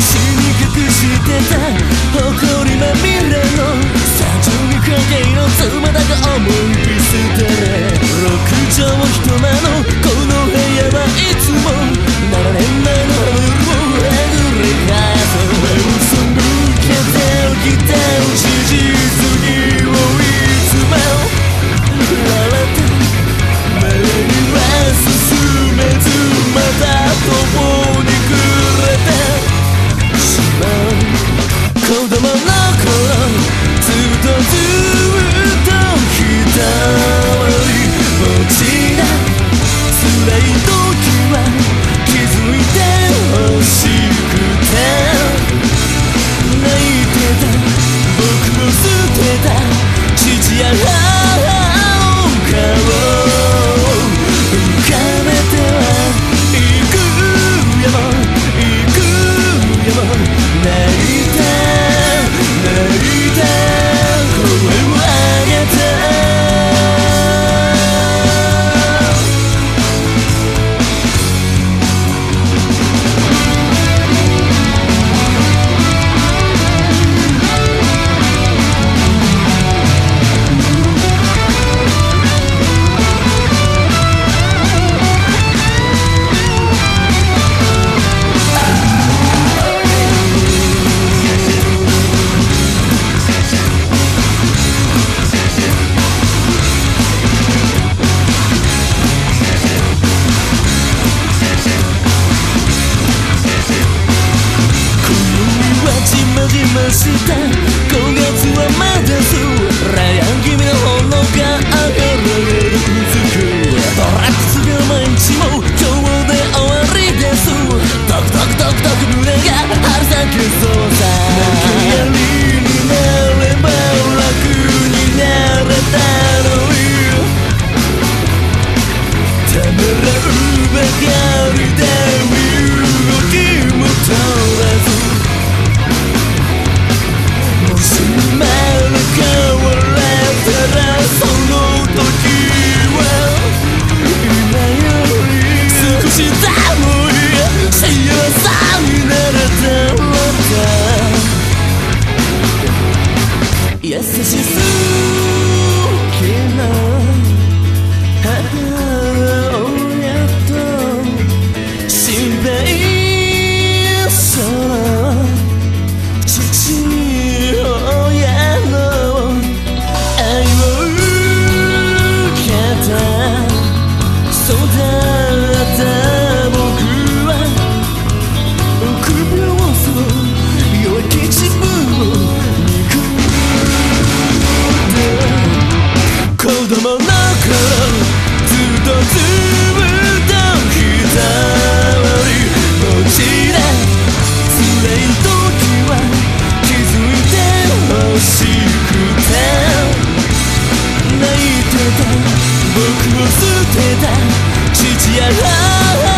しに隠してた。誇りまみれの32影の妻だが思い捨て。れ六畳一間の供の頃ずっとずっとちいは yeah. 捨てた父や母